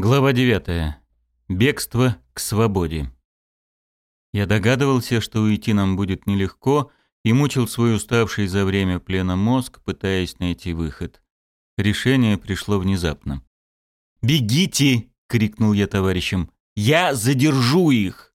Глава 9. Бегство к свободе. Я догадывался, что уйти нам будет нелегко, и мучил свой уставший за время плена мозг, пытаясь найти выход. Решение пришло внезапно. «Бегите!» — крикнул я товарищам. «Я задержу их!»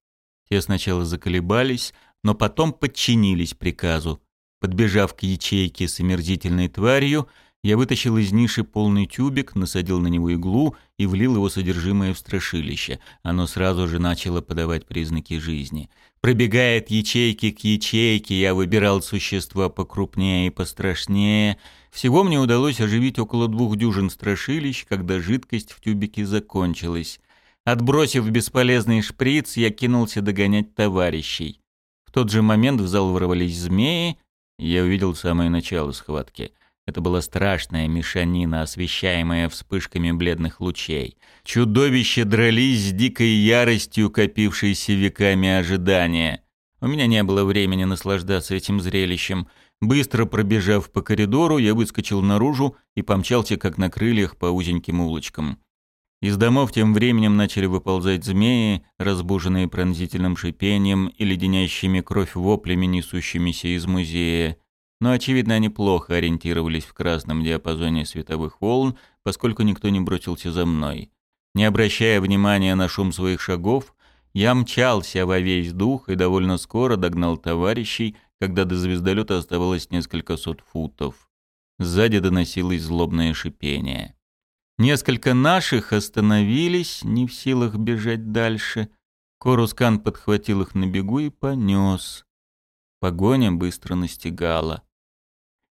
Те сначала заколебались, но потом подчинились приказу. Подбежав к ячейке с омерзительной тварью, я вытащил из ниши полный тюбик, насадил на него иглу и влил его содержимое в страшилище. Оно сразу же начало подавать признаки жизни. Пробегая от ячейки к ячейке, я выбирал существа покрупнее и пострашнее. Всего мне удалось оживить около двух дюжин страшилищ, когда жидкость в тюбике закончилась. Отбросив бесполезный шприц, я кинулся догонять товарищей. В тот же момент в зал ворвались змеи, я увидел самое начало схватки — это была страшная мешанина, освещаемая вспышками бледных лучей. Чудовища дрались с дикой яростью, копившейся веками ожидания. У меня не было времени наслаждаться этим зрелищем. Быстро пробежав по коридору, я выскочил наружу и помчался, как на крыльях, по узеньким улочкам. Из домов тем временем начали выползать змеи, разбуженные пронзительным шипением и леденящими кровь воплями, несущимися из музея но, очевидно, они плохо ориентировались в красном диапазоне световых волн, поскольку никто не бросился за мной. Не обращая внимания на шум своих шагов, я мчался во весь дух и довольно скоро догнал товарищей, когда до звездолета оставалось несколько сот футов. Сзади доносилось злобное шипение. Несколько наших остановились, не в силах бежать дальше. Корускан подхватил их на бегу и понес. Погоня быстро настигала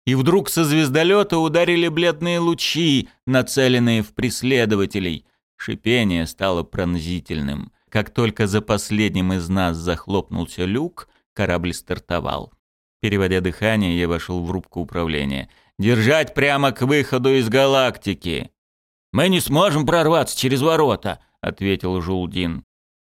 и вдруг со звездолета ударили бледные лучи, нацеленные в преследователей. Шипение стало пронзительным. Как только за последним из нас захлопнулся люк, корабль стартовал. Переводя дыхание, я вошел в рубку управления. «Держать прямо к выходу из галактики!» «Мы не сможем прорваться через ворота», — ответил Жулдин.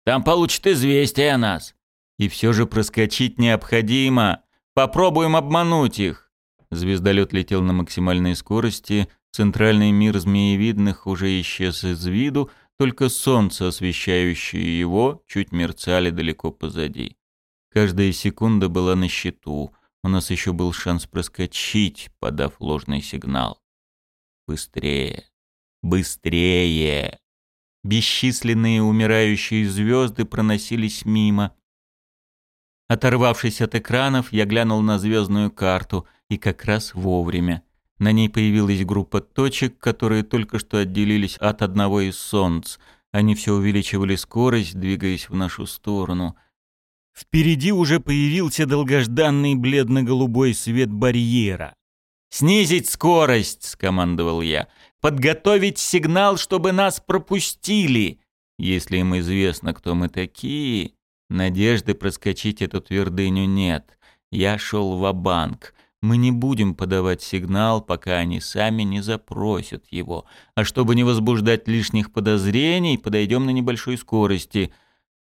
«Там получат известие о нас». «И все же проскочить необходимо. Попробуем обмануть их». Звездолет летел на максимальной скорости, центральный мир змеевидных уже исчез из виду, только солнце, освещающее его, чуть мерцали далеко позади. Каждая секунда была на счету. У нас еще был шанс проскочить, подав ложный сигнал. Быстрее! Быстрее! Бесчисленные умирающие звезды проносились мимо. Оторвавшись от экранов, я глянул на звездную карту — и как раз вовремя. На ней появилась группа точек, которые только что отделились от одного из солнц. Они все увеличивали скорость, двигаясь в нашу сторону. Впереди уже появился долгожданный бледно-голубой свет барьера. «Снизить скорость!» — скомандовал я. «Подготовить сигнал, чтобы нас пропустили!» Если им известно, кто мы такие, надежды проскочить эту твердыню нет. Я шел в банк мы не будем подавать сигнал, пока они сами не запросят его. А чтобы не возбуждать лишних подозрений, подойдем на небольшой скорости.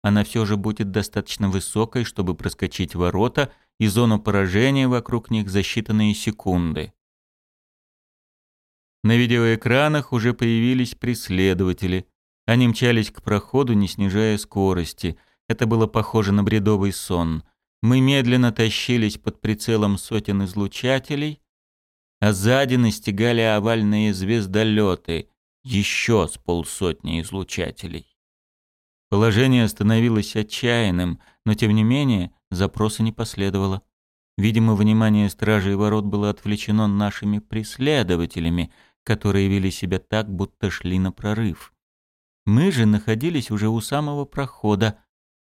Она все же будет достаточно высокой, чтобы проскочить ворота и зону поражения вокруг них за считанные секунды. На видеоэкранах уже появились преследователи. Они мчались к проходу, не снижая скорости. Это было похоже на бредовый сон — мы медленно тащились под прицелом сотен излучателей, а сзади настигали овальные звездолеты, еще с полсотни излучателей. Положение становилось отчаянным, но тем не менее запроса не последовало. Видимо, внимание стражей ворот было отвлечено нашими преследователями, которые вели себя так, будто шли на прорыв. Мы же находились уже у самого прохода,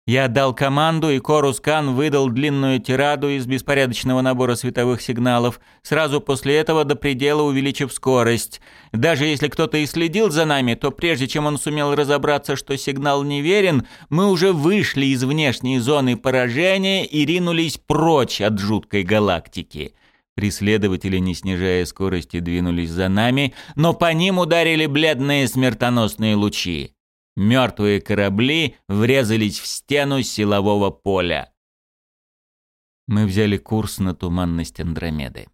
я дал команду, и Корускан выдал длинную тираду из беспорядочного набора световых сигналов, сразу после этого до предела увеличив скорость. Даже если кто-то и следил за нами, то прежде чем он сумел разобраться, что сигнал неверен, мы уже вышли из внешней зоны поражения и ринулись прочь от жуткой галактики. Преследователи, не снижая скорости, двинулись за нами, но по ним ударили бледные смертоносные лучи. Мертвые корабли врезались в стену силового поля. Мы взяли курс на туманность Андромеды.